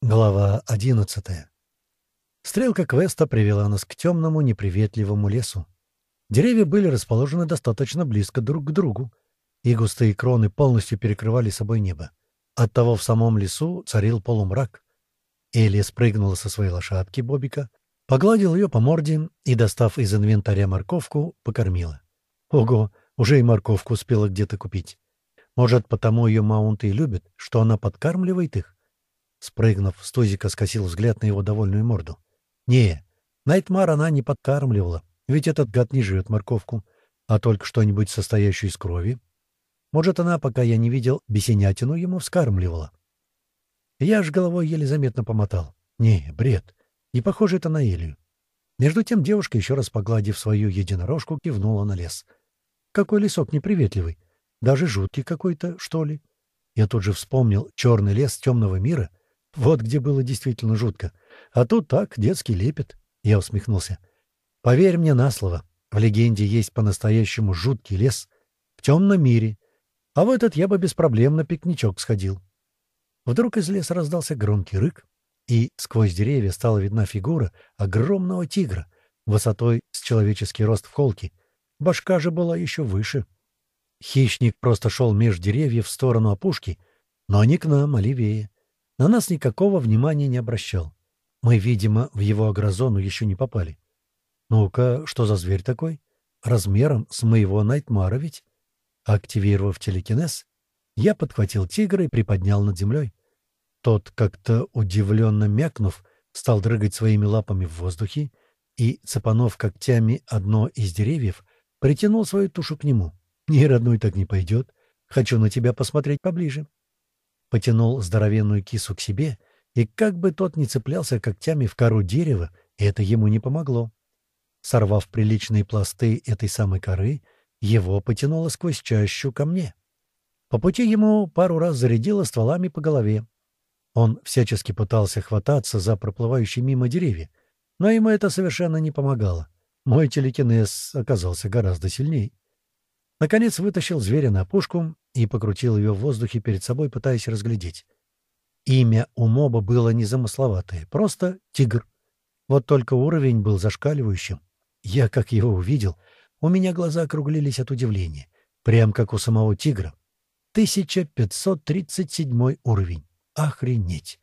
Глава одиннадцатая. Стрелка квеста привела нас к темному, неприветливому лесу. Деревья были расположены достаточно близко друг к другу, и густые кроны полностью перекрывали собой небо. Оттого в самом лесу царил полумрак. Элия спрыгнула со своей лошадки Бобика, погладил ее по морде и, достав из инвентаря морковку, покормила. Ого, уже и морковку успела где-то купить. Может, потому ее маунты и любят, что она подкармливает их? Спрыгнув, Стузика скосил взгляд на его довольную морду. «Не, Найтмар она не подкармливала, ведь этот гад не жрет морковку, а только что-нибудь состоящую из крови. Может, она, пока я не видел, бесенятину ему вскармливала. Я ж головой еле заметно помотал. Не, бред. И похоже это на Илью. Между тем девушка, еще раз погладив свою единорожку, кивнула на лес. Какой лесок неприветливый. Даже жуткий какой-то, что ли. Я тут же вспомнил черный лес темного мира, вот где было действительно жутко. А тут так, детский лепет. Я усмехнулся. Поверь мне на слово. В легенде есть по-настоящему жуткий лес в темном мире. А в этот я бы без проблем на пикничок сходил. Вдруг из леса раздался громкий рык, и сквозь деревья стала видна фигура огромного тигра, высотой с человеческий рост в холке. Башка же была еще выше. Хищник просто шел меж деревьев в сторону опушки, но не к нам, а левее на нас никакого внимания не обращал. Мы, видимо, в его агрозону еще не попали. Ну-ка, что за зверь такой? Размером с моего Найтмара ведь? Активировав телекинез, я подхватил тигра и приподнял над землей. Тот, как-то удивленно мякнув, стал дрыгать своими лапами в воздухе и, цепанув когтями одно из деревьев, притянул свою тушу к нему. «Ни родной так не пойдет. Хочу на тебя посмотреть поближе» потянул здоровенную кису к себе, и как бы тот не цеплялся когтями в кору дерева, это ему не помогло. Сорвав приличные пласты этой самой коры, его потянуло сквозь чащу ко мне. По пути ему пару раз зарядило стволами по голове. Он всячески пытался хвататься за проплывающие мимо деревья, но ему это совершенно не помогало. Мой телекинез оказался гораздо сильнее. Наконец вытащил зверя на опушку и покрутил ее в воздухе перед собой, пытаясь разглядеть. Имя у моба было незамысловатое, просто «Тигр». Вот только уровень был зашкаливающим. Я, как его увидел, у меня глаза округлились от удивления, прям как у самого «Тигра». 1537 уровень. Охренеть!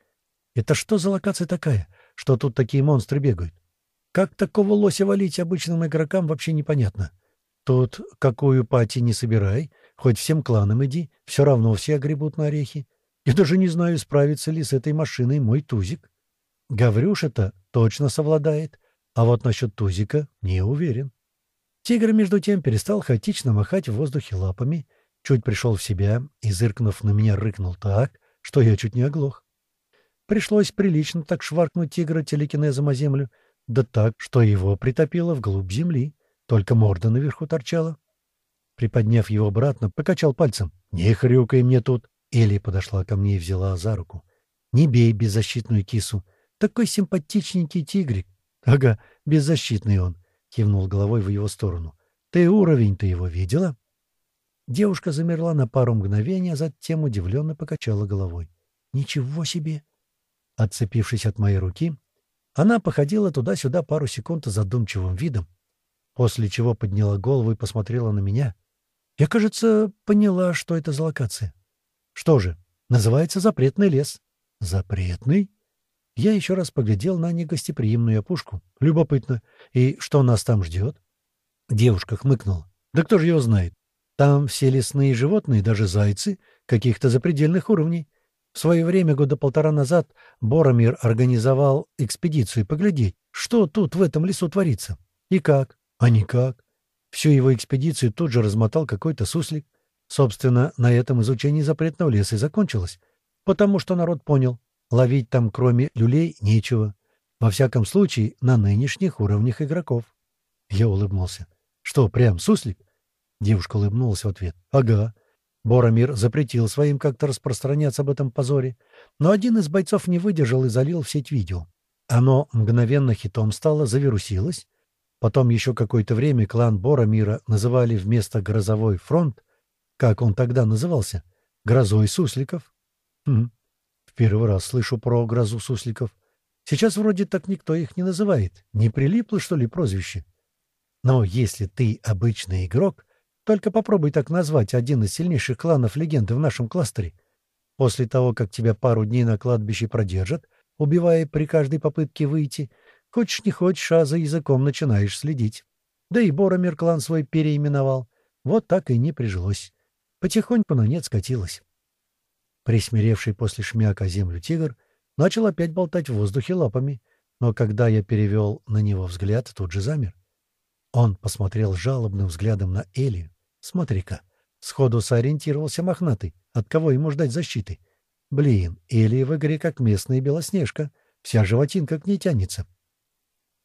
Это что за локация такая, что тут такие монстры бегают? Как такого лося валить обычным игрокам, вообще непонятно. Тут какую пати не собирай, хоть всем кланам иди, все равно все огребут на орехи. Я даже не знаю, справится ли с этой машиной мой Тузик. Гаврюша-то точно совладает, а вот насчет Тузика не уверен. Тигр, между тем, перестал хаотично махать в воздухе лапами, чуть пришел в себя и, зыркнув на меня, рыкнул так, что я чуть не оглох. Пришлось прилично так шваркнуть тигра телекинезом о землю, да так, что его притопило вглубь земли. Только морда наверху торчала. Приподняв его обратно, покачал пальцем. «Не хрюкай мне тут!» Элли подошла ко мне и взяла за руку. «Не бей беззащитную кису. Такой симпатичненький тигрик». «Ага, беззащитный он», — кивнул головой в его сторону. «Ты уровень-то его видела?» Девушка замерла на пару мгновений, а затем удивленно покачала головой. «Ничего себе!» Отцепившись от моей руки, она походила туда-сюда пару секунд задумчивым видом, после чего подняла голову и посмотрела на меня. Я, кажется, поняла, что это за локация. Что же, называется запретный лес. Запретный? Я еще раз поглядел на негостеприимную опушку. Любопытно. И что нас там ждет? Девушка хмыкнула. Да кто же его знает? Там все лесные животные, даже зайцы, каких-то запредельных уровней. В свое время, года полтора назад, Боромир организовал экспедицию поглядеть, что тут в этом лесу творится. И как. А никак. Всю его экспедицию тут же размотал какой-то суслик. Собственно, на этом изучение запретного леса и закончилось. Потому что народ понял, ловить там кроме люлей нечего. Во всяком случае, на нынешних уровнях игроков. Я улыбнулся. «Что, прям суслик?» Девушка улыбнулась в ответ. «Ага». Боромир запретил своим как-то распространяться об этом позоре, но один из бойцов не выдержал и залил в сеть видео. Оно мгновенно хитом стало, завирусилось, Потом еще какое-то время клан Боромира называли вместо «Грозовой фронт», как он тогда назывался, «Грозой сусликов». Хм. В первый раз слышу про грозу сусликов. Сейчас вроде так никто их не называет. Не прилипло, что ли, прозвище? Но если ты обычный игрок, только попробуй так назвать один из сильнейших кланов легенды в нашем кластере. После того, как тебя пару дней на кладбище продержат, убивая при каждой попытке выйти, хочешь не хочешь, а за языком начинаешь следить. Да и Боромир клан свой переименовал. Вот так и не прижилось. Потихоньку на нет скатилось. Присмиревший после шмяка землю тигр начал опять болтать в воздухе лапами, но когда я перевел на него взгляд, тут же замер. Он посмотрел жалобным взглядом на Элию. Смотри-ка, сходу сориентировался мохнатый. От кого ему ждать защиты? Блин, Элия в игре как местная белоснежка. Вся животинка к ней тянется.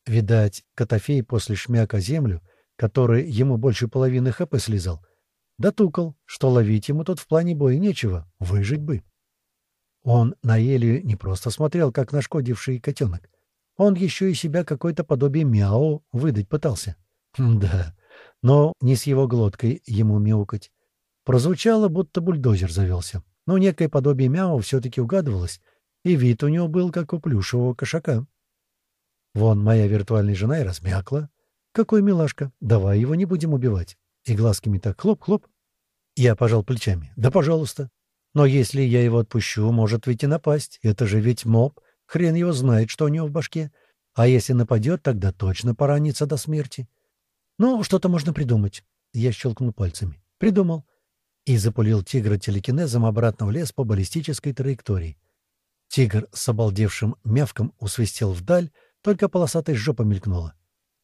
Видать, Котофей после шмяка землю, который ему больше половины ХП слезал, дотукал, что ловить ему тут в плане боя нечего, выжить бы. Он на Элию не просто смотрел, как нашкодивший котенок. Он еще и себя какое-то подобие мяу выдать пытался. Да, но не с его глоткой ему мяукать. Прозвучало, будто бульдозер завелся. Но некое подобие мяу все-таки угадывалось, и вид у него был, как у плюшевого кошака. Вон моя виртуальная жена и размякла. Какой милашка, давай его не будем убивать. И глазками так хлоп-хлоп. Я пожал плечами. Да, пожалуйста. Но если я его отпущу, может ведь и напасть. Это же ведь моб. Хрен его знает, что у него в башке. А если нападет, тогда точно поранится до смерти. Ну, что-то можно придумать. Я щелкнул пальцами. Придумал. И запулил тигра телекинезом обратно в лес по баллистической траектории. Тигр с обалдевшим мявком усвистел вдаль, только полосатая жопа мелькнула.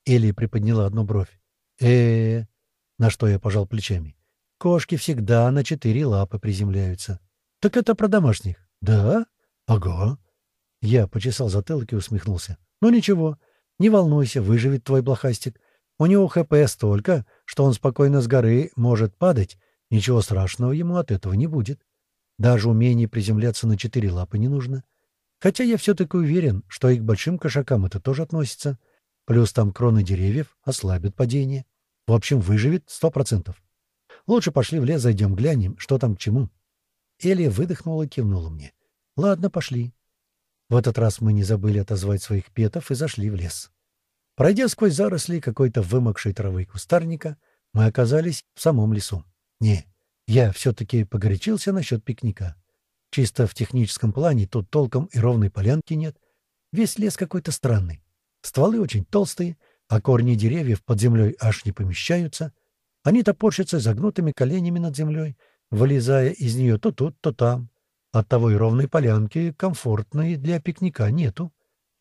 Элли приподняла одну бровь. э, -э На что я пожал плечами. Кошки всегда на четыре лапы приземляются. Так это про домашних. Да? Ага. Я почесал затылок и усмехнулся. Ну ничего, не волнуйся, выживет твой блохастик. У него ХП столько, что он спокойно с горы может падать. Ничего страшного ему от этого не будет. Даже умение приземляться на четыре лапы не нужно. Хотя я все-таки уверен, что и к большим кошакам это тоже относится. Плюс там кроны деревьев ослабят падение. В общем, выживет сто процентов. Лучше пошли в лес, зайдем, глянем, что там к чему. Элия выдохнула и кивнула мне. Ладно, пошли. В этот раз мы не забыли отозвать своих петов и зашли в лес. Пройдя сквозь заросли какой-то вымокшей травы кустарника, мы оказались в самом лесу. Не, я все-таки погорячился насчет пикника. Чисто в техническом плане тут толком и ровной полянки нет. Весь лес какой-то странный. Стволы очень толстые, а корни деревьев под землей аж не помещаются — они топорщатся загнутыми коленями над землей, вылезая из нее то тут, то там. Оттого и ровной полянки, комфортной для пикника, нету.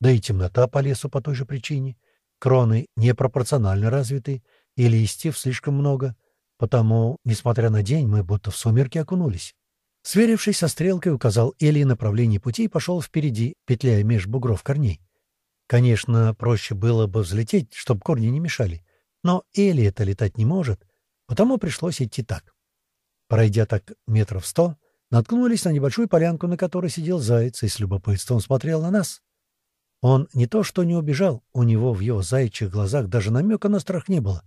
Да и темнота по лесу по той же причине. Кроны непропорционально развиты, и листьев слишком много. Потому, несмотря на день, мы будто в сумерки окунулись. Сверившись со стрелкой, указал Эли направление пути и пошел впереди, петляя меж бугров корней. Конечно, проще было бы взлететь, чтобы корни не мешали. Но Эли это летать не может, Потому пришлось идти так. Пройдя так метров сто, наткнулись на небольшую полянку, на которой сидел заяц, и с любопытством смотрел на нас. Он не то что не убежал, у него в его заячьих глазах даже намека на страх не было.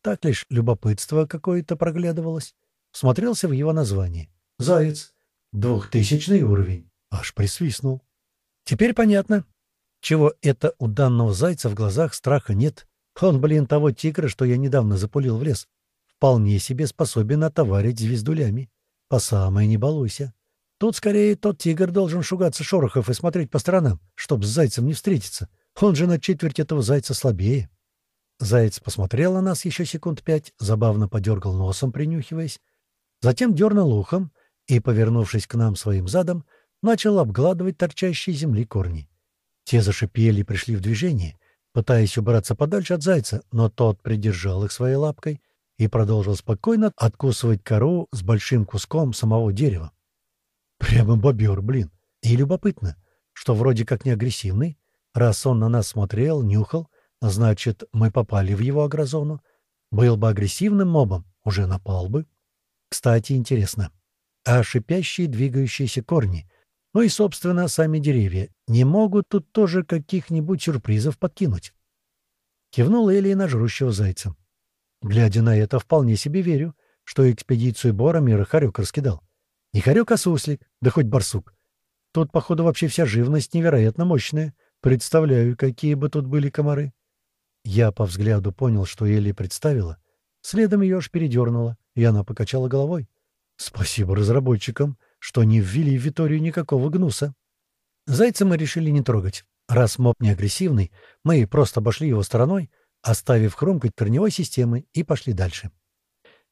Так лишь любопытство какое-то проглядывалось. Смотрелся в его название. «Заяц. Двухтысячный уровень». Аж присвистнул. Теперь понятно, чего это у данного зайца в глазах страха нет. Он, блин, того тигра, что я недавно запулил в лес вполне себе способен отоварить звездулями. По самой не балуйся. Тут скорее тот тигр должен шугаться шорохов и смотреть по сторонам, чтоб с зайцем не встретиться. Он же на четверть этого зайца слабее. Заяц посмотрел на нас еще секунд пять, забавно подергал носом, принюхиваясь. Затем дернул ухом и, повернувшись к нам своим задом, начал обгладывать торчащие земли корни. Те зашипели и пришли в движение, пытаясь убраться подальше от зайца, но тот придержал их своей лапкой — и продолжил спокойно откусывать кору с большим куском самого дерева. Прямо бобер, блин. И любопытно, что вроде как не агрессивный. Раз он на нас смотрел, нюхал, значит, мы попали в его агрозону. Был бы агрессивным мобом, уже напал бы. Кстати, интересно, а шипящие двигающиеся корни, ну и, собственно, сами деревья, не могут тут тоже каких-нибудь сюрпризов подкинуть? Кивнул Элли на жрущего зайца. Глядя на это, вполне себе верю, что экспедицию Боромира Харек раскидал. Не Харек, а суслик, да хоть барсук. Тут, походу, вообще вся живность невероятно мощная. Представляю, какие бы тут были комары. Я по взгляду понял, что Элли представила. Следом ее аж передернула, и она покачала головой. Спасибо разработчикам, что не ввели в Виторию никакого гнуса. Зайца мы решили не трогать. Раз моб не агрессивный, мы просто обошли его стороной, оставив хрумкать корневой системы, и пошли дальше.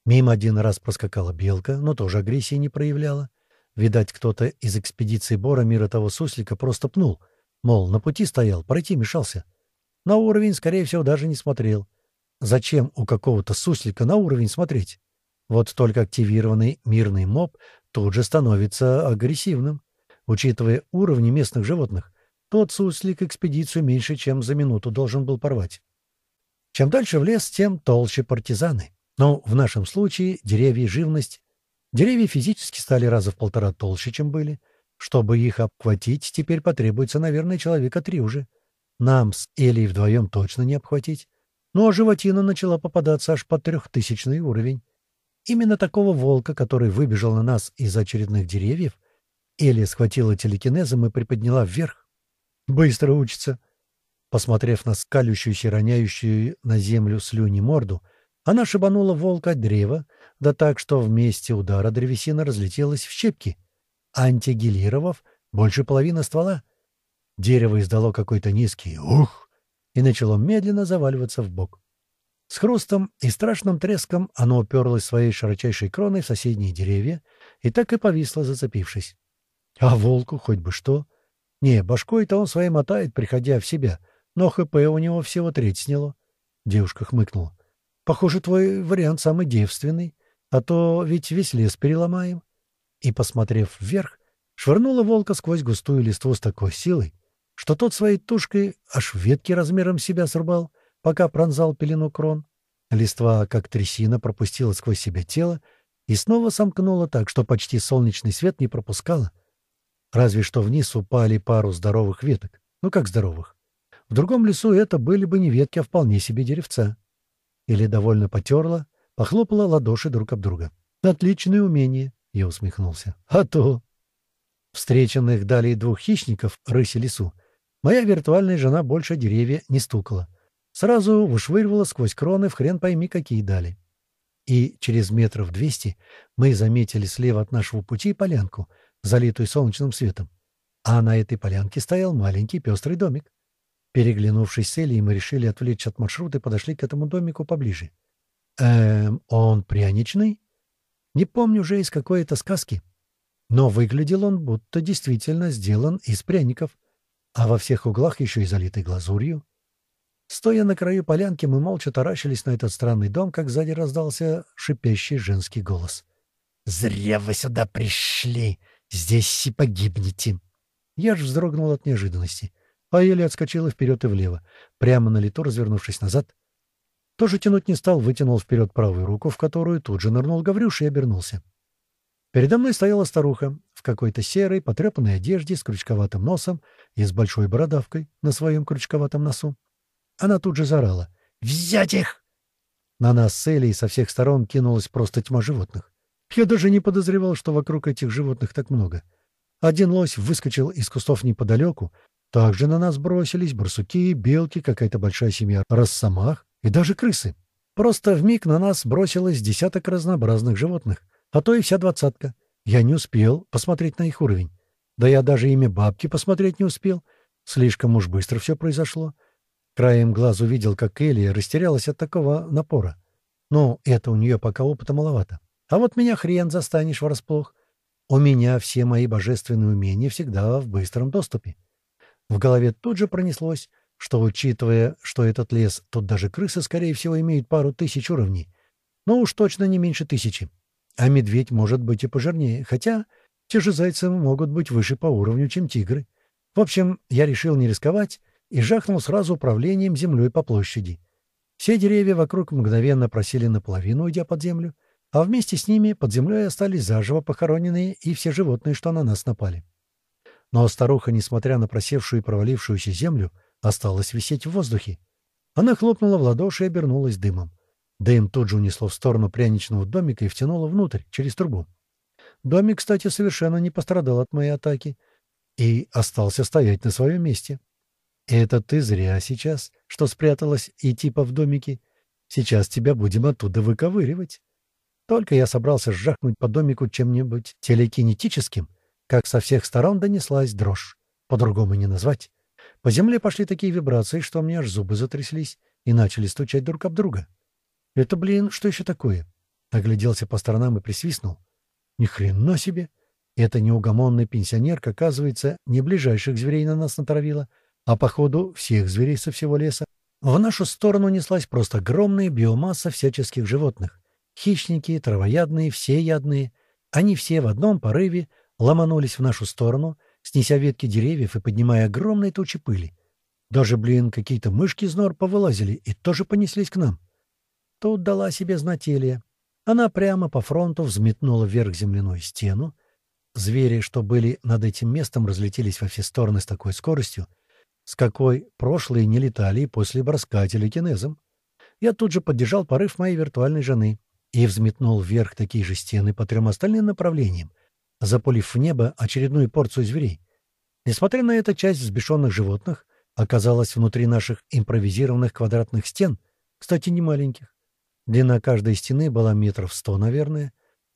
Мимо один раз проскакала белка, но тоже агрессии не проявляла. Видать, кто-то из экспедиции Бора мира того суслика просто пнул. Мол, на пути стоял, пройти мешался. На уровень, скорее всего, даже не смотрел. Зачем у какого-то суслика на уровень смотреть? Вот только активированный мирный моб тут же становится агрессивным. Учитывая уровни местных животных, тот суслик экспедицию меньше, чем за минуту должен был порвать. Чем дальше в лес, тем толще партизаны. Но в нашем случае деревья и живность. Деревья физически стали раза в полтора толще, чем были. Чтобы их обхватить, теперь потребуется, наверное, человека три уже. Нам с Элей вдвоем точно не обхватить. Ну а животина начала попадаться аж под трехтысячный уровень. Именно такого волка, который выбежал на нас из очередных деревьев, Элия схватила телекинезом и приподняла вверх. «Быстро учится!» Посмотрев на скалющуюся, роняющую на землю слюни морду, она шибанула волка от древа, да так, что вместе удара древесина разлетелась в щепки, антигелировав больше половины ствола. Дерево издало какой-то низкий «ух!» и начало медленно заваливаться в бок. С хрустом и страшным треском оно уперлось своей широчайшей кроной в соседние деревья и так и повисло, зацепившись. А волку хоть бы что. Не, башкой-то он своей мотает, приходя в себя, но ХП у него всего треть сняло. Девушка хмыкнула. Похоже, твой вариант самый девственный, а то ведь весь лес переломаем. И, посмотрев вверх, швырнула волка сквозь густую листву с такой силой, что тот своей тушкой аж ветки размером себя срубал, пока пронзал пелену крон. Листва, как трясина, пропустила сквозь себя тело и снова сомкнула так, что почти солнечный свет не пропускала. Разве что вниз упали пару здоровых веток. Ну как здоровых? В другом лесу это были бы не ветки, а вполне себе деревца. Или довольно потерла, похлопала ладоши друг об друга. «Отличное умение!» — я усмехнулся. «А то!» Встреченных далее двух хищников, рыси лесу, Моя виртуальная жена больше деревья не стукала. Сразу вышвыривала сквозь кроны в хрен пойми какие дали. И через метров двести мы заметили слева от нашего пути полянку, залитую солнечным светом. А на этой полянке стоял маленький пестрый домик. Переглянувшись с Элей, мы решили отвлечь от маршрута и подошли к этому домику поближе. «Эм, он пряничный?» Не помню уже из какой это сказки. Но выглядел он, будто действительно сделан из пряников — а во всех углах еще и залитый глазурью. Стоя на краю полянки, мы молча таращились на этот странный дом, как сзади раздался шипящий женский голос. «Зря вы сюда пришли! Здесь и погибнете!» Я ж вздрогнул от неожиданности, а еле отскочила вперед и влево, прямо на лету развернувшись назад. Тоже тянуть не стал, вытянул вперед правую руку, в которую тут же нырнул Гаврюш и обернулся. Передо мной стояла старуха в какой-то серой, потрепанной одежде с крючковатым носом и с большой бородавкой на своем крючковатом носу. Она тут же заорала. «Взять их!» На нас с Элей со всех сторон кинулась просто тьма животных. Я даже не подозревал, что вокруг этих животных так много. Один лось выскочил из кустов неподалеку. Также на нас бросились барсуки, белки, какая-то большая семья росомах и даже крысы. Просто вмиг на нас бросилось десяток разнообразных животных а то и вся двадцатка. Я не успел посмотреть на их уровень. Да я даже имя бабки посмотреть не успел. Слишком уж быстро все произошло. Краем глаз увидел, как Элия растерялась от такого напора. Ну, это у нее пока опыта маловато. А вот меня хрен застанешь врасплох. У меня все мои божественные умения всегда в быстром доступе. В голове тут же пронеслось, что, учитывая, что этот лес, тут даже крысы, скорее всего, имеют пару тысяч уровней, но уж точно не меньше тысячи. А медведь может быть и пожирнее, хотя те же зайцы могут быть выше по уровню, чем тигры. В общем, я решил не рисковать и жахнул сразу управлением землей по площади. Все деревья вокруг мгновенно просели наполовину, уйдя под землю, а вместе с ними под землей остались заживо похороненные и все животные, что на нас напали. Но старуха, несмотря на просевшую и провалившуюся землю, осталась висеть в воздухе. Она хлопнула в ладоши и обернулась дымом. Дэйм тут же унесло в сторону пряничного домика и втянуло внутрь, через трубу. Домик, кстати, совершенно не пострадал от моей атаки. и остался стоять на своем месте. «Это ты зря сейчас, что спряталась и типа в домике. Сейчас тебя будем оттуда выковыривать». Только я собрался сжахнуть по домику чем-нибудь телекинетическим, как со всех сторон донеслась дрожь. По-другому не назвать. По земле пошли такие вибрации, что у меня аж зубы затряслись и начали стучать друг об друга. «Это, блин, что еще такое?» Огляделся по сторонам и присвистнул. «Ни хрена себе! Эта неугомонная пенсионерка, оказывается, не ближайших зверей на нас натравила, а, походу, всех зверей со всего леса. В нашу сторону неслась просто огромная биомасса всяческих животных. Хищники, травоядные, всеядные. Они все в одном порыве ломанулись в нашу сторону, снеся ветки деревьев и поднимая огромные тучи пыли. Даже, блин, какие-то мышки из нор повылазили и тоже понеслись к нам. Тут дала себе знать Элия. Она прямо по фронту взметнула вверх земляную стену. Звери, что были над этим местом, разлетелись во все стороны с такой скоростью, с какой прошлые не летали после броска телекинезом. Я тут же поддержал порыв моей виртуальной жены и взметнул вверх такие же стены по трем остальным направлениям, запулив в небо очередную порцию зверей. Несмотря на это, часть взбешенных животных оказалась внутри наших импровизированных квадратных стен, кстати, не маленьких. Длина каждой стены была метров сто, наверное.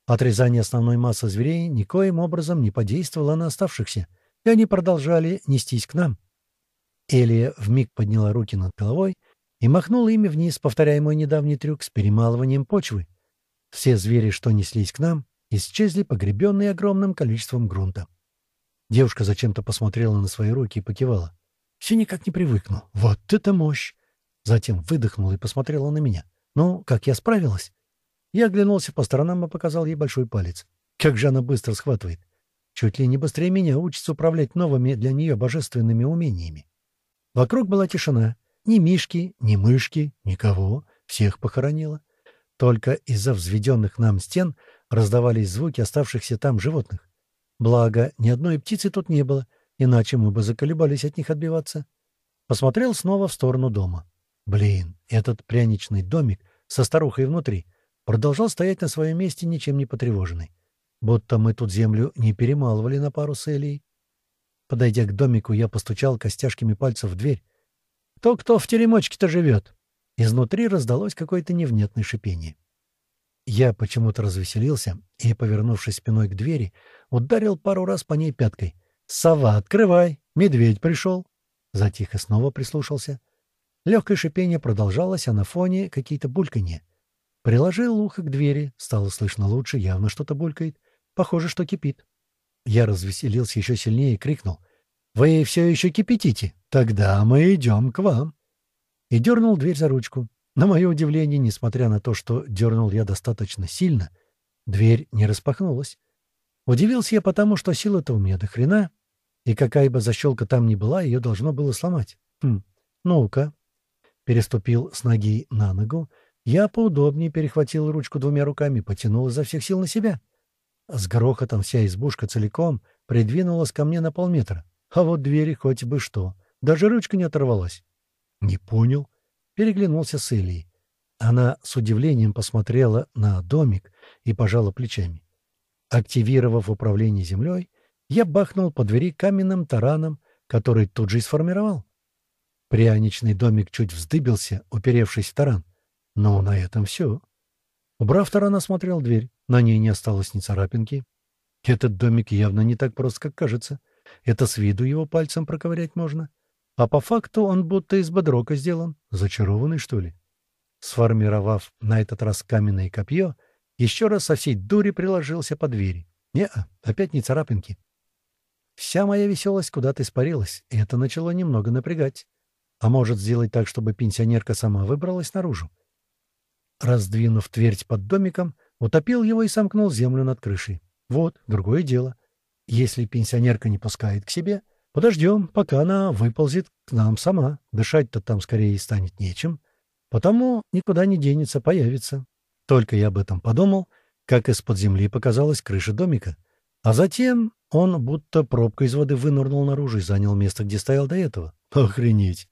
Отрезание основной массы зверей никоим образом не подействовало на оставшихся, и они продолжали нестись к нам. Элия вмиг подняла руки над головой и махнула ими вниз, повторяя мой недавний трюк с перемалыванием почвы. Все звери, что неслись к нам, исчезли, погребенные огромным количеством грунта. Девушка зачем-то посмотрела на свои руки и покивала. Все никак не привыкну. Вот это мощь! Затем выдохнула и посмотрела на меня. «Ну, как я справилась?» Я оглянулся по сторонам и показал ей большой палец. Как же она быстро схватывает. Чуть ли не быстрее меня учится управлять новыми для нее божественными умениями. Вокруг была тишина. Ни мишки, ни мышки, никого. Всех похоронила. Только из-за взведенных нам стен раздавались звуки оставшихся там животных. Благо, ни одной птицы тут не было, иначе мы бы заколебались от них отбиваться. Посмотрел снова в сторону дома. Блин, этот пряничный домик со старухой внутри продолжал стоять на своем месте, ничем не потревоженный. Будто мы тут землю не перемалывали на пару с Элией. Подойдя к домику, я постучал костяшками пальцев в дверь. «Кто-кто в теремочке-то живет?» Изнутри раздалось какое-то невнятное шипение. Я почему-то развеселился и, повернувшись спиной к двери, ударил пару раз по ней пяткой. «Сова, открывай! Медведь пришел!» Затихо снова прислушался. Легкое шипение продолжалось, а на фоне какие-то бульканье. Приложил ухо к двери, стало слышно лучше, явно что-то булькает. Похоже, что кипит. Я развеселился еще сильнее и крикнул. «Вы все еще кипятите? Тогда мы идем к вам!» И дернул дверь за ручку. На мое удивление, несмотря на то, что дернул я достаточно сильно, дверь не распахнулась. Удивился я потому, что сила-то у меня до хрена, и какая бы защелка там ни была, ее должно было сломать. Хм, ну-ка. Переступил с ноги на ногу, я поудобнее перехватил ручку двумя руками, потянул изо всех сил на себя. С грохотом вся избушка целиком придвинулась ко мне на полметра. А вот двери хоть бы что. Даже ручка не оторвалась. Не понял переглянулся с Элией. Она с удивлением посмотрела на домик и пожала плечами. Активировав управление землей, я бахнул по двери каменным тараном, который тут же и сформировал. Пряничный домик чуть вздыбился, уперевшись в таран. Но на этом все. Убрав таран, осмотрел дверь. На ней не осталось ни царапинки. Этот домик явно не так прост, как кажется. Это с виду его пальцем проковырять можно. А по факту он будто из бодрока сделан. Зачарованный, что ли? Сформировав на этот раз каменное копье, еще раз со всей дури приложился по двери. не опять не царапинки. Вся моя веселость куда-то испарилась, и это начало немного напрягать. А может сделать так, чтобы пенсионерка сама выбралась наружу? Раздвинув твердь под домиком, утопил его и сомкнул землю над крышей. Вот, другое дело. Если пенсионерка не пускает к себе — Подождем, пока она выползет к нам сама. Дышать-то там скорее станет нечем. Потому никуда не денется, появится. Только я об этом подумал, как из-под земли показалась крыша домика. А затем он будто пробка из воды вынырнул наружу и занял место, где стоял до этого. Охренеть!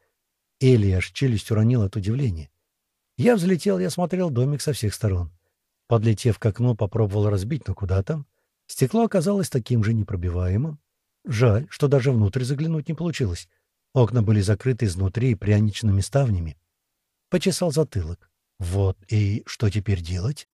Элли аж челюсть уронил от удивления. Я взлетел я смотрел домик со всех сторон. Подлетев к окну, попробовал разбить, но куда там. Стекло оказалось таким же непробиваемым. Жаль, что даже внутрь заглянуть не получилось. Окна были закрыты изнутри пряничными ставнями. Почесал затылок. Вот и что теперь делать?